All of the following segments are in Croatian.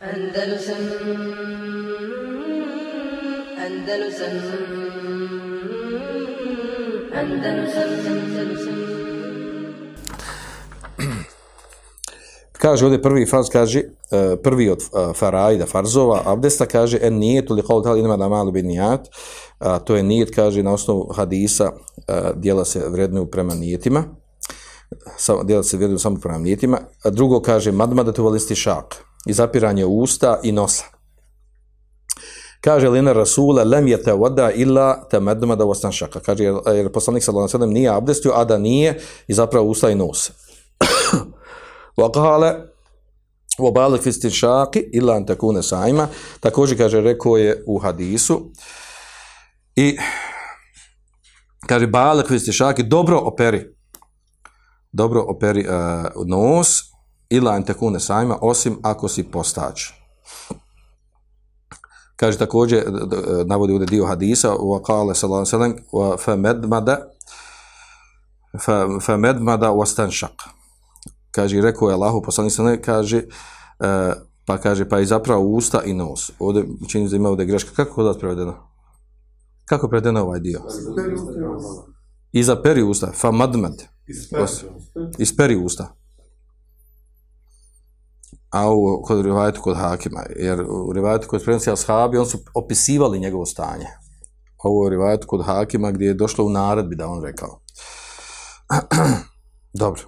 Andalusam Andalusam Andalusam Andalusam. Kaže ovdje prvi farz, kaže, e, prvi od e, faraida, farzova, abdesta, kaže, en nijetu li kao tali ima malu bin nijat, a to je nijet, kaže, na osnovu hadisa, e, dijela se vrednuju prema nijetima, dijela se vrednuju samo prema nijetima, a drugo, kaže, madmada tu valisti šak, i zapiranje usta i nosa. Kaže Lina Rasula, lem je te voda ila te medmada ostan šaka. Kaže, jer, jer poslanik sallallahu nije abdestio, a da nije i zapravo usta i nos. Vakale, obalik fistin šaki ila antakune sajma. Također, kaže, rekao je u hadisu. I kaže, balik fistin šaki, dobro operi. Dobro operi uh, nos ila an takune sajma osim ako si postač kaže također navodi ovdje dio hadisa wa qala sallallahu wa famedmada fa famedmada wastanshaq kaže, rekao je Allahu poslanik sa ne, kaže, e, pa kaže, pa i zapravo usta i nos. Ovdje, čini se da ima ovdje greška. Kako kod vas prevedeno? Kako je prevedeno ovaj dio? I za peri usta, fa madmad, isperi usta. A ovo kod rivajetu kod Hakima, jer u rivajetu kod prenosi ashabi, on su opisivali njegovo stanje. Ovo je rivajet kod Hakima gdje je došlo u naredbi da on rekao. Dobro.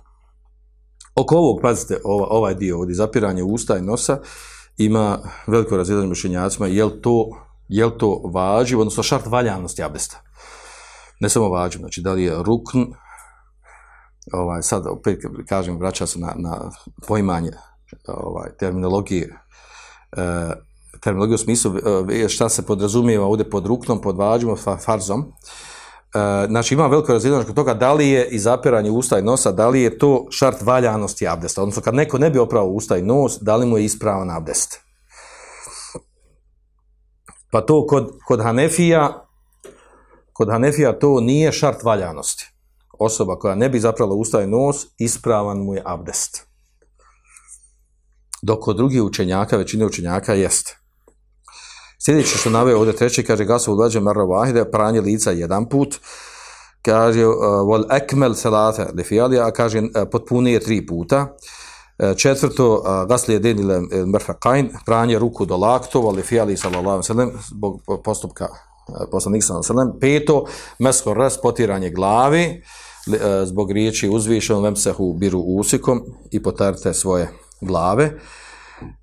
Oko ovog, pazite, ova, ovaj dio ovdje, zapiranje usta i nosa, ima veliko razjedanje mišljenjacima, je li to, je li to vađiv, odnosno šart valjanosti abdesta. Ne samo vađiv, znači da li je rukn, ovaj, sad opet kažem, vraća se na, na poimanje ovaj, terminologije, e, terminologije u smislu e, šta se podrazumijeva ovdje pod ruknom, pod vađivom, fa, farzom, E, znači ima veliko razvijenost kod toga da li je i zapiranje usta i nosa, da li je to šart valjanosti abdesta, odnosno kad neko ne bi oprao usta i nos, da li mu je ispravan abdest. Pa to kod, kod Hanefija, kod Hanefija to nije šart valjanosti. Osoba koja ne bi zaprala usta i nos, ispravan mu je abdest. Dok kod drugih učenjaka, većine učenjaka jeste. Sljedeće što naveo ovdje treći, kaže gasu ulađe marra vahide, pranje lica jedan put, kaže uh, wal ekmel salata lefijali, a kaže uh, potpunije tri puta. Uh, četvrto, gasli jedin ili mrfaqajn, pranje ruku do laktova, lefijali sallallahu sallam, zbog postupka poslanik sallallahu sallam. Peto, mesko ras, potiranje glavi, zbog riječi uzvišen, lemsehu biru usikom i potarite svoje glave.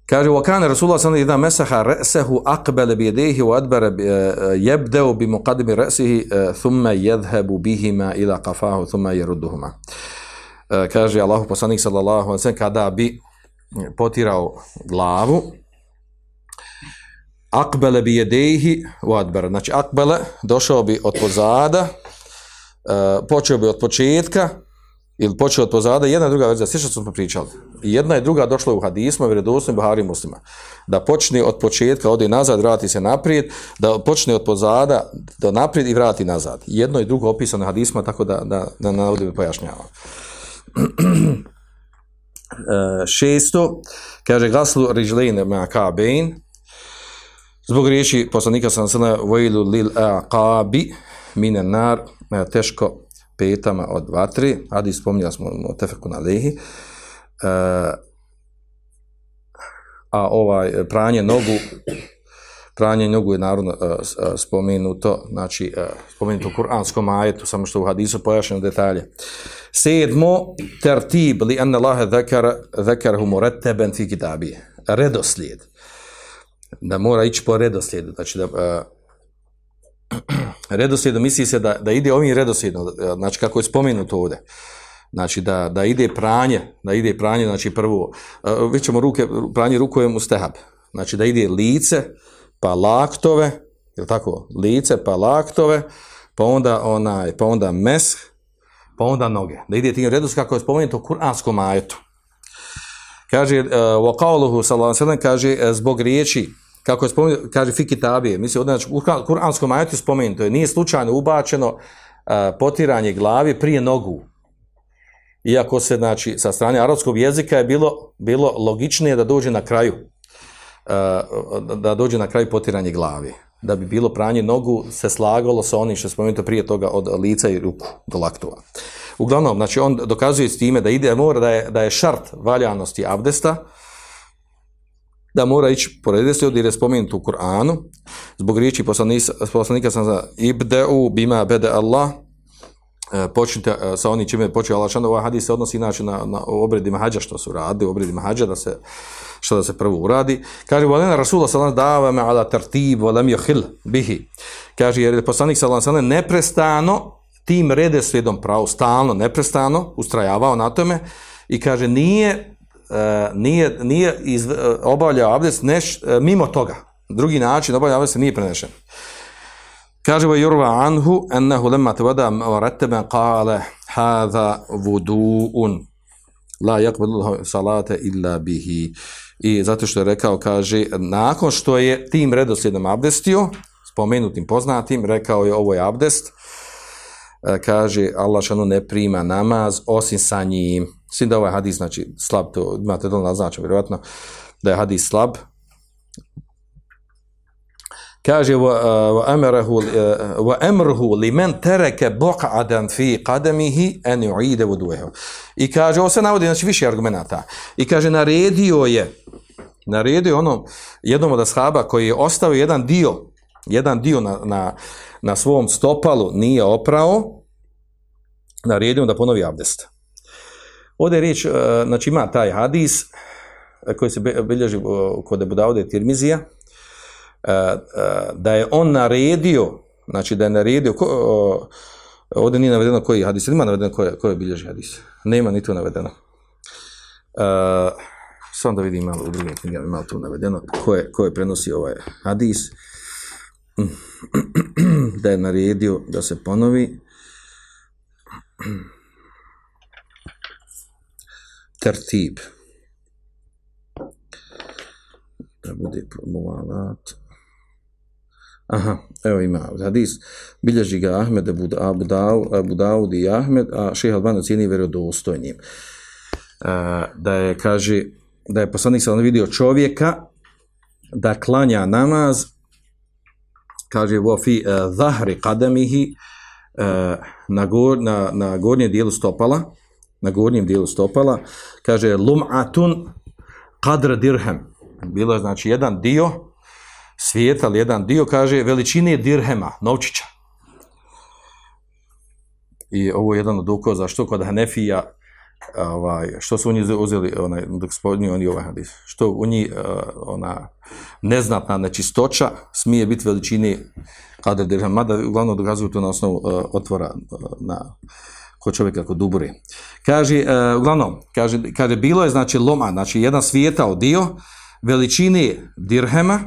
Kaže, sellem mesaha ra'sahu aqbala bi yadayhi wa adbara yabda'u bi muqaddimi ra'sihi thumma yadhhabu bihima ila qafahu thumma yarudduhuma. Kaže Allahu poslanik sallallahu sellem kada bi potirao glavu aqbala bi wa adbara. Znači aqbala došao bi od pozada, počeo bi od početka ili počeo od pozada, jedna i druga verzija, sve što smo pričali. Jedna i druga došla u hadisma, vjerodostojnim Buhari muslima. Da počne od početka, ode nazad, vrati se naprijed, da počne od pozada do naprijed i vrati nazad. Jedno i drugo opisano hadisma, tako da, da, da navodim i pojašnjavam. Šesto, kaže gaslu rižlejne ma kabein, zbog riječi poslanika sam sada vojlu lil aqabi mine nar, teško petama od vatri, adi spominjali smo tefeku na lehi, e, a ovaj pranje nogu pranje nogu je naravno uh, spomenuto, znači uh, spomenuto u kuranskom ajetu, samo što u hadisu pojašnjeno detalje. Sedmo, tertib li anna Allahe zekarahu muretteben fi kitabije. Redoslijed. Da mora ići po redoslijedu, znači da redoslijedom misli se da, da ide ovim redoslijedom, znači kako je spomenuto ovdje. Znači da, da ide pranje, da ide pranje, znači prvo, uh, vi ćemo ruke, pranje rukojem u stehab. Znači da ide lice, pa laktove, je tako? Lice, pa laktove, pa onda onaj, pa onda mes, pa onda noge. Da ide tim redoslijedom kako je spomenuto u kuranskom ajetu. Kaže, uh, alejhi ve sellem kaže zbog riječi kako je spomenuto, kaže fiki tabije, misli ovdje, znači, u kuranskom ajetu spomenuto je, nije slučajno ubačeno uh, potiranje glavi prije nogu. Iako se, znači, sa strane arapskog jezika je bilo, bilo logičnije da dođe na kraju. da dođe na kraj potiranje glavi. Da bi bilo pranje nogu se slagalo sa onim što je spomenuto prije toga od lica i ruku do laktova. Uglavnom, znači on dokazuje s time da ide mora da je, da je šart valjanosti abdesta, da mora ići po redoslijedu jer je spomenut u Kur'anu, zbog riječi poslanika sam za ibdeu bima bede Allah, e, počnite e, sa onim čime počeo Allah ovaj hadis se odnosi inače na, na obredima hađa što su radili, obredima hađa da se što da se prvo uradi. Kaže, volena Rasula sallam dava me ala tartib, volem johil bihi. Kaže, jer je poslanik sallam sallam neprestano tim redoslijedom pravo, stalno, neprestano, ustrajavao na tome i kaže, nije nije, nije iz, e, obavljao abdest neš, e, mimo toga. Drugi način obavljao abdest nije prenešen. Kaže Jurva anhu ennehu lemma tevada marateben kale hada vudu'un la yakbalu salate illa bihi i zato što je rekao kaže nakon što je tim redoslijedom abdestio spomenutim poznatim rekao je ovo je abdest kaže Allah šanu ne prima namaz osim sa njim Svim da ovaj hadis, znači, slab, to imate to naznačeno, vjerojatno, da je hadis slab. Kaže, wa emruhu li men tereke boqa'adan fi qadamihi en. I kaže, ovo se navodi, znači, više argumenata. I kaže, naredio je, naredio ono, jednom od ashaba koji je ostavio jedan dio, jedan dio na, na, na svom stopalu nije oprao, naredio da ponovi abdest. Ovdje je riječ, e, znači ima taj hadis e, koji se bilježi kod Ebu Daude Tirmizija, e, da je on naredio, znači da je naredio, ovdje nije navedeno koji hadis, ima navedeno koji, koji bilježi hadis, nema ni to navedeno. Samo da vidim malo u drugim knjigama, malo tu navedeno, ko je, ko je prenosi ovaj hadis, da je naredio da se ponovi, tertib. Da bude mualat. Aha, evo ima hadis. Bilježi ga Ahmed Abu, Abu, Abu Dawud i Ahmed, a šeha Albano cijeni vjerodostojnim. Da je, kaže, da je poslanik sam vidio čovjeka da klanja namaz, kaže, vo fi uh, zahri kademihi, uh, na, na, na gornjem dijelu stopala, na gornjem dijelu stopala, kaže lum'atun qadr dirhem. Bilo je znači jedan dio svijeta, ali jedan dio, kaže, veličine dirhema, novčića. I ovo je jedan od dokaza što kod Hanefija, ovaj, što su oni uzeli, onaj, dok spodnju oni ovaj hadis, što u njih ona neznatna nečistoća smije biti veličini kadra dirhema, mada uglavnom dokazuju to na osnovu uh, otvora uh, na kod čovjeka kod dubure. Kaže, uh, uglavnom, kaže, kaže, bilo je znači loma, znači jedan svijetao dio veličine dirhema,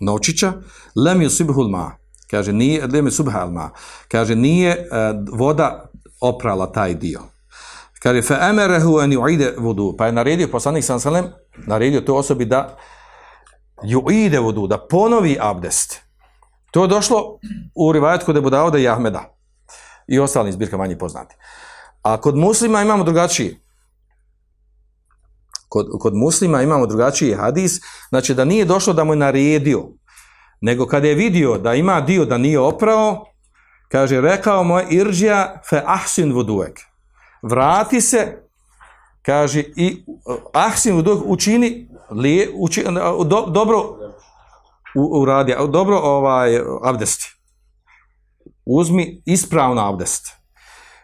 nočića, lem yusibhul ma. Kaže, nije, lem subhal ma. Kaže, nije uh, voda oprala taj dio. Kaže, fe emerehu en ide vodu. Pa je naredio poslanik sam salem, naredio to osobi da ju ide vodu, da ponovi abdest. To je došlo u rivajetku da i Ahmeda i ostalim zbirkama manje poznati. A kod muslima imamo drugačiji. Kod, kod muslima imamo drugačiji hadis, znači da nije došlo da mu je naredio, nego kada je vidio da ima dio da nije oprao, kaže, rekao mu je irđija fe ahsin vuduek. Vrati se, kaže, i ahsin vuduek učini, li, uči, do, dobro uradi, dobro ovaj, abdesti uzmi ispravno abdest.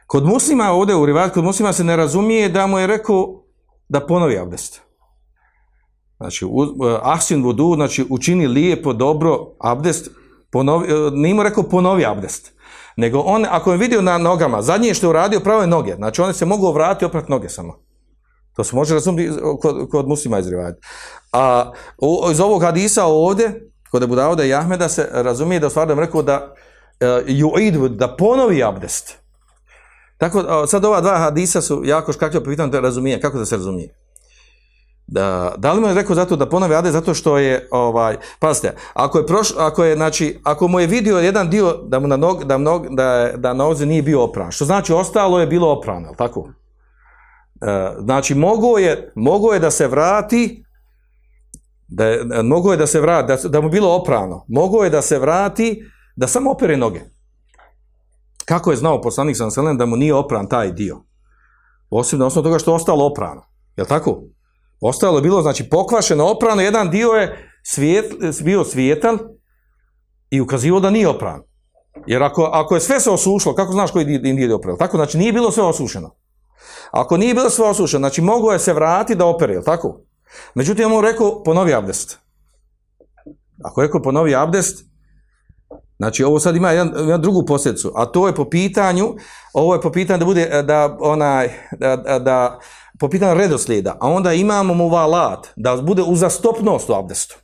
Kod muslima ovdje u rivat, kod muslima se ne razumije da mu je rekao da ponovi abdest. Znači, ahsin vodu, znači učini lijepo, dobro abdest, ponovi, e, nije mu rekao ponovi abdest. Nego on, ako je vidio na nogama, zadnje što je uradio, pravo je noge. Znači, one se mogu vratiti oprat noge samo. To se može razumjeti kod, kod muslima izrivati. A iz ovog hadisa ovdje, kod Abu Dauda i Ahmeda se razumije da stvarno rekao da uh, da ponovi abdest. Tako, sad ova dva hadisa su jako škakljivo pitam da razumije, kako da se razumije? Da, da li mu je rekao zato da ponovi abdest zato što je ovaj pazite, ako je proš, ako je znači ako mu je vidio jedan dio da mu na nog, da nog, da da nozi nije bio opran, što znači ostalo je bilo oprano, tako? E, znači mogo je mogo je da se vrati Da je, mogo je da se vrati, da, da mu bilo oprano, mogo je da se vrati, da samo opere noge. Kako je znao poslanik sam Selem da mu nije opran taj dio? Osim na osnovu toga što je ostalo oprano. Jel tako? Ostalo je bilo, znači, pokvašeno, oprano, jedan dio je svijet, bio svijetan i ukazivao da nije opran. Jer ako, ako je sve se osušilo, kako znaš koji dio nije opran? Tako, znači, nije bilo sve osušeno. Ako nije bilo sve osušeno, znači, mogo je se vratiti da opere, jel tako? Međutim, ja mu rekao, ponovi abdest. Ako je rekao ponovi abdest, znači ovo sad ima jedan, jedan drugu posljedicu, a to je po pitanju, ovo je po pitanju da bude, da onaj, da, da, da po pitanju redoslijeda, a onda imamo mu valat, da bude uzastopnost u abdestu.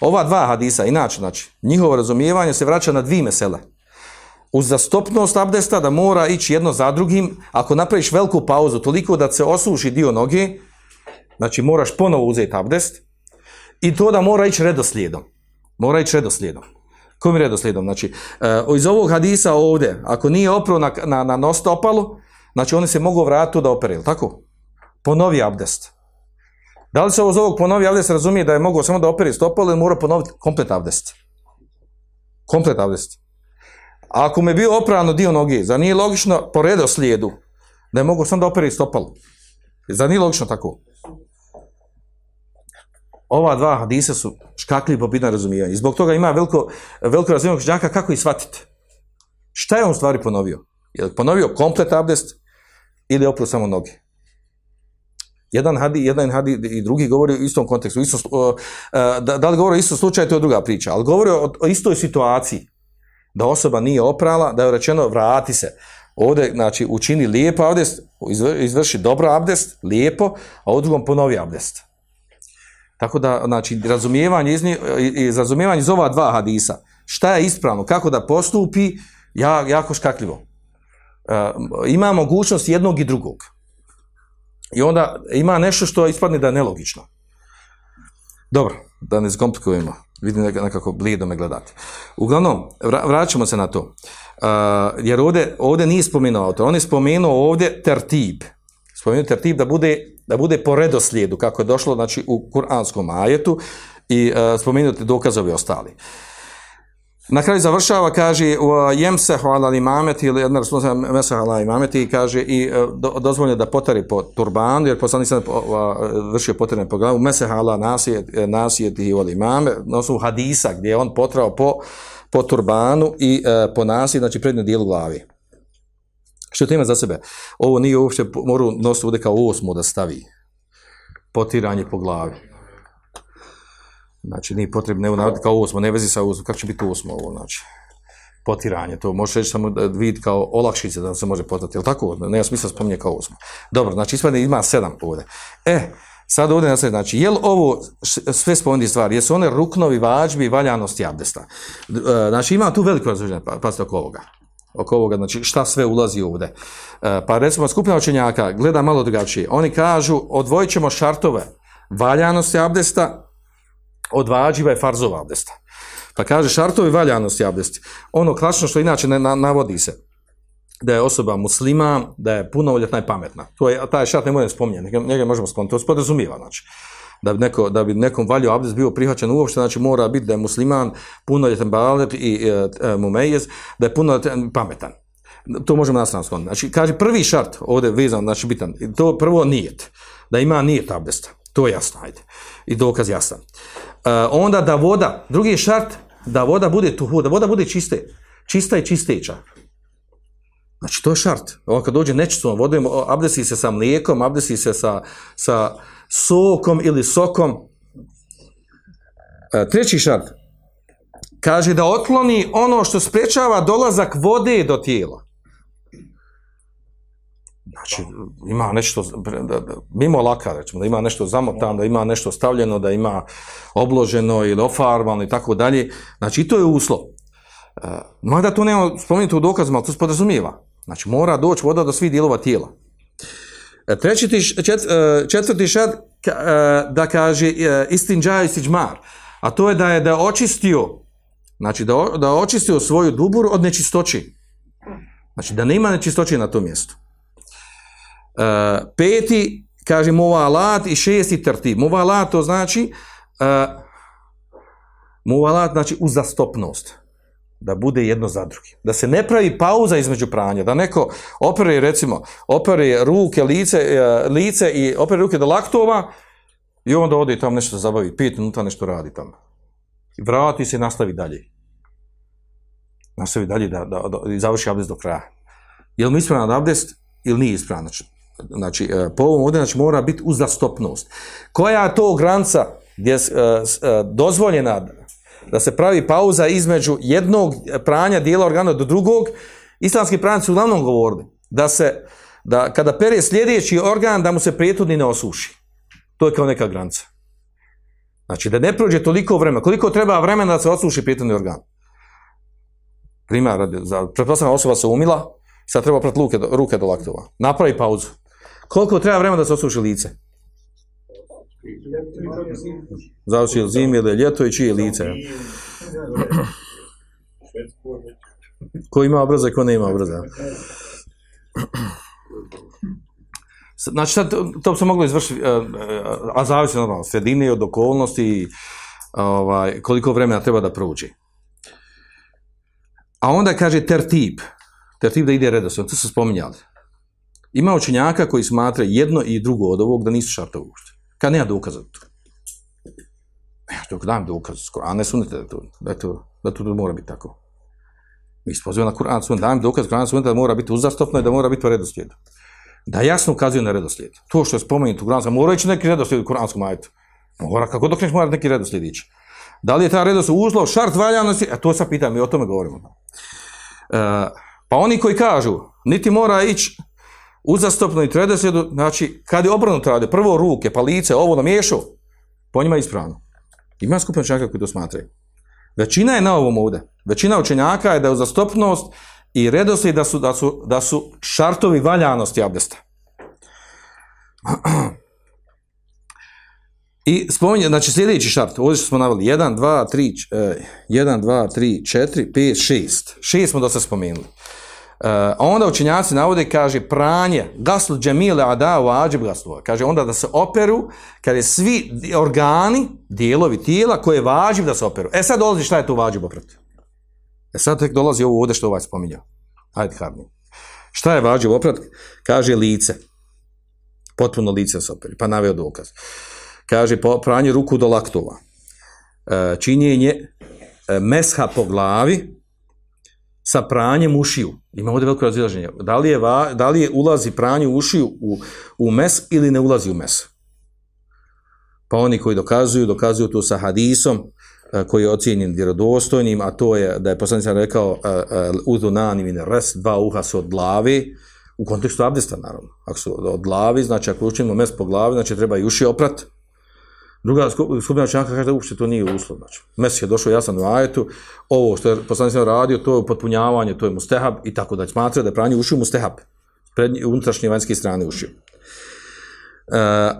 Ova dva hadisa, inače, znači, njihovo razumijevanje se vraća na dvije mesele. Uzastopnost abdesta da mora ići jedno za drugim, ako napraviš veliku pauzu, toliko da se osuši dio noge, znači moraš ponovo uzeti abdest, i to da mora ići redoslijedom. Mora ići redoslijedom. Kojim redoslijedom? Znači, e, iz ovog hadisa ovdje, ako nije opro na, na, na nostopalu, znači oni se mogu vratiti da opere, tako? Ponovi abdest. Da li se ovo ovog ponovi abdest razumije da je mogao samo da operi stopalo ili mora ponoviti komplet abdest? Komplet abdest. A ako mi je bio oprano dio noge, za nije logično po redoslijedu da je mogao samo da operi stopalo? Za nije logično tako? Ova dva hadisa su škakljivi po pitanju razumijevanja. I zbog toga ima veliko, veliko razumijevanje žaka kako ih shvatiti. Šta je on stvari ponovio? Je li ponovio komplet abdest ili opro samo noge? Jedan hadi, jedan hadi i drugi govori u istom kontekstu. Isto, da, da li govori o istom slučaju, to je druga priča. Ali govori o, o istoj situaciji. Da osoba nije oprala, da je rečeno vrati se. Ovdje, znači, učini lijepo abdest, izvrši dobro abdest, lijepo, a u drugom ponovi abdest. Tako da, znači, razumijevanje iz, iz, razumijevanje iz ova dva hadisa, šta je ispravno, kako da postupi, ja, jako škakljivo. E, ima mogućnost jednog i drugog. I onda ima nešto što ispadne da je nelogično. Dobro, da ne zkomplikujemo. Vidim nekako blido me gledati. Uglavnom, vraćamo se na to. Uh, jer ovdje, ovdje nije spomenuo to. On je spomenuo ovdje tertib. Spomenuo tertib da bude, da bude po redoslijedu, kako je došlo znači, u kuranskom ajetu i uh, spomenuti dokazovi ostali. Na kraju završava, kaže, jemsehu ala imameti, ili jedna rasulna mesehu ala imameti, kaže, i e, do, da potari po turbanu, jer poslanik sam vršio potare po glavu, mesehu ala nasijeti i ali imame, na osnovu hadisa, gdje je on potrao po, po turbanu i uh, po nasi, znači prednju dijelu glavi. Što to ima za sebe? Ovo nije uopće, moru nositi ovdje kao osmu da stavi. Potiranje po glavi. Znači, nije potrebno, ne navoditi kao osmo, ne vezi sa osmo, kako će biti osmo ovo, znači, potiranje, to može reći samo vid kao olakšice da se može potati, jel tako? Nema smisla spominje kao osmo. Dobro, znači, ispadne ima sedam ovdje. E, sad ovdje nastaje, znači, je li ovo sve spomenuti stvari, jesu one ruknovi, vađbi valjanosti abdesta? E, znači, ima tu veliko razloženje, pa, oko ovoga. Oko ovoga, znači, šta sve ulazi ovdje. E, pa recimo, skupina učenjaka gleda malo drugačije. Oni kažu, odvojit ćemo šartove valjanosti abdesta, od vađiva i farzova abdesta. Pa kaže šartovi valjanosti abdesti. Ono klasično što inače ne navodi se da je osoba muslima, da je punoljetna i pametna. To je, taj šart ne možemo spominjati, njega možemo skloniti, to se podrazumijeva, znači. Da bi, neko, da bi nekom valju abdest bio prihvaćen uopšte, znači mora biti da je musliman, punoljetan balet i e, e, mumejez, da je punoljetan pametan. To možemo nastavno skloniti. Znači, kaže prvi šart ovdje vezan, znači bitan, to prvo nijet, da ima nijet abdesta. To je jasno, ajde. I dokaz jasan. Uh, onda da voda, drugi šart, da voda bude tuhu, da voda bude čiste, čista i čisteća. Znači, to je šart. Ovo kad dođe nečistom vodom, abdesi se sa mlijekom, abdesi se sa, sa sokom ili sokom. Uh, treći šart. Kaže da otkloni ono što sprečava dolazak vode do tijela. Znači, ima nešto, mimo laka, recimo, da ima nešto zamotano, da ima nešto stavljeno, da ima obloženo ili ofarbano i tako dalje. Znači, i to je uslov. E, mada to nema spomenuti u dokazima, ali to se podrazumijeva. Znači, mora doći voda do svih dijelova tijela. E, treći, e, četvrti šad da kaže istinđa i siđmar, a to je da je da očistio, znači da, da očistio svoju duburu od nečistoći. Znači, da nema nečistoći na tom mjestu. Peti, kaže muvalat i šesti tertib. Muvalat to znači Muvalat znači uzastopnost. Da bude jedno za drugim. Da se ne pravi pauza između pranja. Da neko opere, recimo, opere ruke, lice, e, lice i opere ruke do laktova i onda ode i tamo nešto zabavi. Pet minuta nešto radi tamo. I vrati se i nastavi dalje. Nastavi dalje da, da, da i završi abdest do kraja. Je li mi ispravan abdest ili nije ispravan? Znači, znači e, po ovom ovdje znači, mora biti uzastopnost. Koja je to granca gdje je e, dozvoljena da se pravi pauza između jednog pranja dijela organa do drugog, islamski pravnici su uglavnom govorili da se, da kada pere sljedeći organ, da mu se prethodni ne osuši. To je kao neka granca. Znači da ne prođe toliko vremena. Koliko treba vremena da se osuši prethodni organ? Primjer, pretpostavljam osoba se umila, sad treba prati ruke do laktova. Napravi pauzu. Koliko treba vremena da se osuši lice? Zavisi je li zimi ili je ljeto i čije je lice. Ko ima obraza i ko ne ima obraza. Znači, sad, to, bi se moglo izvršiti, e, e, a zavisi normalno, od sredine, od okolnosti, ovaj, koliko vremena treba da prođe. A onda kaže tertib. Tertib da ide redoslijedno, to su spominjali. Ima učenjaka koji smatraju jedno i drugo od ovog da nisu šartovi uopšte. Kad nema dokaza. Ja dok dam dokaz, a ne sunete da to, da to, da to mora biti tako. Mi se pozivamo na Kur'an, sunet, dajem dokaz Kur'an, sunet da mora biti uzastopno i da mora biti po redoslijedu. Da jasno ukazuje na redoslijed. To što je spomenuto u Kur'anskom, mora ići neki redoslijed u Kur'anskom ajetu. Mora, kako dok neš mora neki redoslijed ići. Da li je ta redoslijed uslov, šart valjanosti, a to sad pitam, mi o tome govorimo. E, pa oni koji kažu, niti mora ići uzastopno i redoslijedu, znači, kad je obrnuto rade, prvo ruke, pa lice, ovo namiješao, po njima je ispravno. Ima skupina učenjaka koji to smatraju. Većina je na ovom ovdje. Većina učenjaka je da je uzastopnost i redoslijed da su, da su, da su šartovi valjanosti abdesta. I spominje, znači sljedeći šart, ovdje smo naveli, 1, 2, 3, eh, 1, 2, 3, 4, 5, 6. 6 smo dosta spomenuli. A onda učenjaci navode, kaže, pranje, gaslu džemile ada vađib gaslu. Kaže, onda da se operu, kad je svi organi, dijelovi tijela koje je vađib da se operu. E sad dolazi šta je tu vađib oprati. E sad tek dolazi ovo ovdje što ovaj spominjao. Hajde, Harni. Šta je vađib oprat? Kaže lice. Potpuno lice se operi. Pa naveo dokaz. Kaže, pranje ruku do laktova. E, činjenje e, mesha po glavi, sa pranjem ušiju. Ima ovdje veliko razilaženje. Da li je, va, da li je ulazi pranje ušiju u, u mes ili ne ulazi u mes? Pa oni koji dokazuju, dokazuju to sa hadisom e, koji je ocijenjen vjerodostojnim, a to je da je poslanik sam rekao e, e, udu nani min res, dva uha su od glave, u kontekstu abdesta naravno. Ako su od glavi, znači ako učinimo mes po glavi, znači treba i uši oprat. Druga sku- skupina učenjaka kaže da uopšte to nije uslov. Znači, mes je došao jasan u ajetu, ovo što je poslanik radio, to je upotpunjavanje, to je mustehab i tako da smatra da je pranje ušiju mustehab. Prednji, unutrašnje vanjske strane ušiju. E,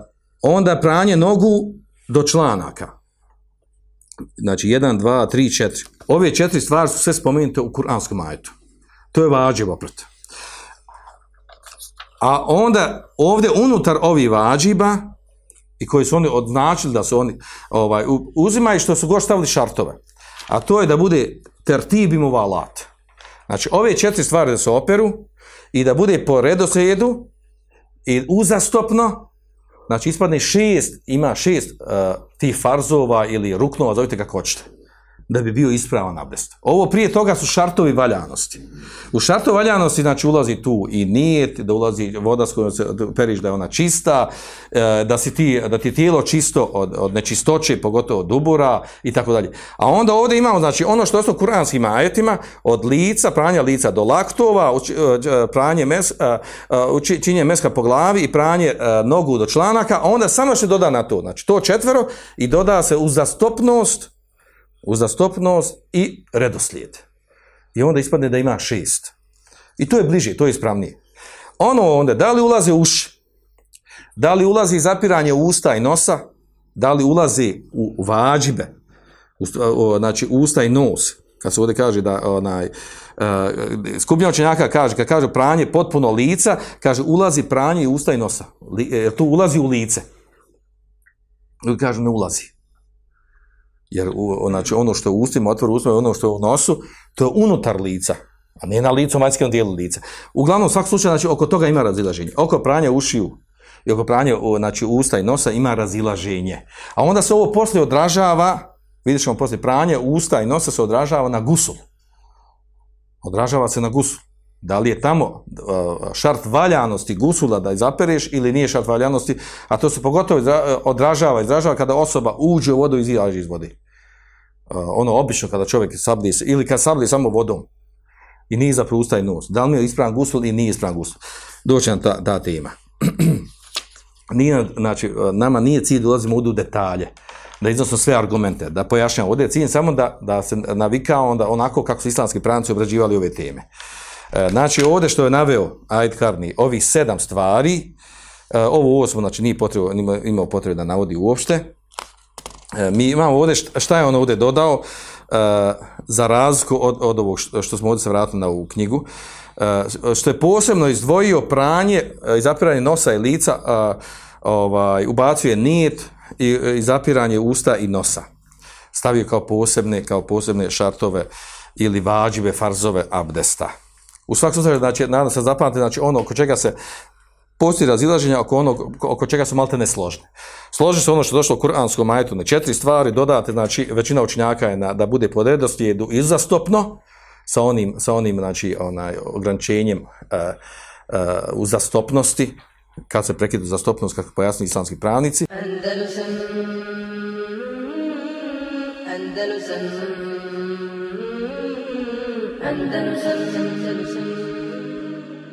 onda pranje nogu do članaka. Znači, 1, 2, 3, 4. Ove četiri stvari su sve spomenute u kuranskom ajetu. To je vađiv oprat. A onda ovdje unutar ovih vađiba i koji su oni odznačili da su oni ovaj, uzimaju što su god stavili šartove. A to je da bude tertib im alat. Znači, ove četiri stvari da se operu i da bude po redoslijedu i uzastopno, znači ispadne šest, ima šest uh, tih farzova ili ruknova, zovite kako hoćete, da bi bio ispravan abdest. Ovo prije toga su šartovi valjanosti. U šartovi valjanosti znači ulazi tu i nijet, da ulazi voda s kojom se periš da je ona čista, e, da, si ti, da ti je tijelo čisto od, od nečistoće, pogotovo od dubura i tako dalje. A onda ovdje imamo znači ono što je u kuranskim ajetima, od lica, pranja lica do laktova, uči- e, pranje mes, e, e, činjenje meska po glavi i pranje e, nogu do članaka, onda samo se doda na to, znači to četvero i doda se uzastopnost, uzastopnost i redoslijed. I onda ispadne da ima šest. I to je bliže, to je ispravnije. Ono onda, da li ulazi uši, da li ulazi zapiranje usta i nosa, da li ulazi u vađibe, znači usta i nos, kad se ovdje kaže da onaj, uh, skupina učenjaka kaže, kad kaže pranje potpuno lica, kaže ulazi pranje i usta i nosa. Li, e, to ulazi u lice. Ili kaže ne ulazi. Jer znači, ono što je u ustima, otvor ustima, ono što je u nosu, to je unutar lica, a ne na licu, vanjskom dijelu lica. Uglavnom, u svakom slučaju, znači, oko toga ima razilaženje. Oko pranja ušiju i oko pranja znači, usta i nosa ima razilaženje. A onda se ovo poslije odražava, vidjet ćemo poslije pranje usta i nosa se odražava na gusul. Odražava se na gusul. Da li je tamo šart valjanosti gusula da izapereš ili nije šart valjanosti, a to se pogotovo odražava, izražava kada osoba uđe u vodu i izađe iz vode. Ono obično kada čovjek sablije, ili kad sablije samo vodom i nije za usta i nos. Da li je ispravan gusul i nije ispravan gusul. Doći nam ta, ta tema. znači, nama nije cilj da ulazimo u detalje, da iznosimo sve argumente, da pojašnjamo. Ovdje je cilj samo da, da se navikao onda onako kako su islamski pravnici obrađivali ove teme. E, znači ovdje što je naveo Ajd Karni, ovih sedam stvari, e, ovo osmo, znači nije potrebno, imao potrebe da navodi uopšte. E, mi imamo ovdje, šta je on ovdje dodao, za razliku od, od ovog što smo ovdje se vratili na ovu knjigu, što je posebno izdvojio pranje i zapiranje nosa i lica, ovaj, ubacuje nijet i, i zapiranje usta i nosa. Stavio kao posebne, kao posebne šartove ili vađive farzove abdesta. U svakom slučaju, znači, nadam se zapamati, znači ono oko čega se postoji razilaženja oko onog oko čega su malte ne. Složi se ono što je došlo u kuranskom majetu na četiri stvari, dodate, znači većina učinjaka je na, da bude po redoslijedu izastopno sa onim, sa onim znači, onaj, ograničenjem uh, uh, uzastopnosti, kad se prekida zastopnost, kako pojasni islamski pravnici. Andalusam, Andalusam, Andalusam,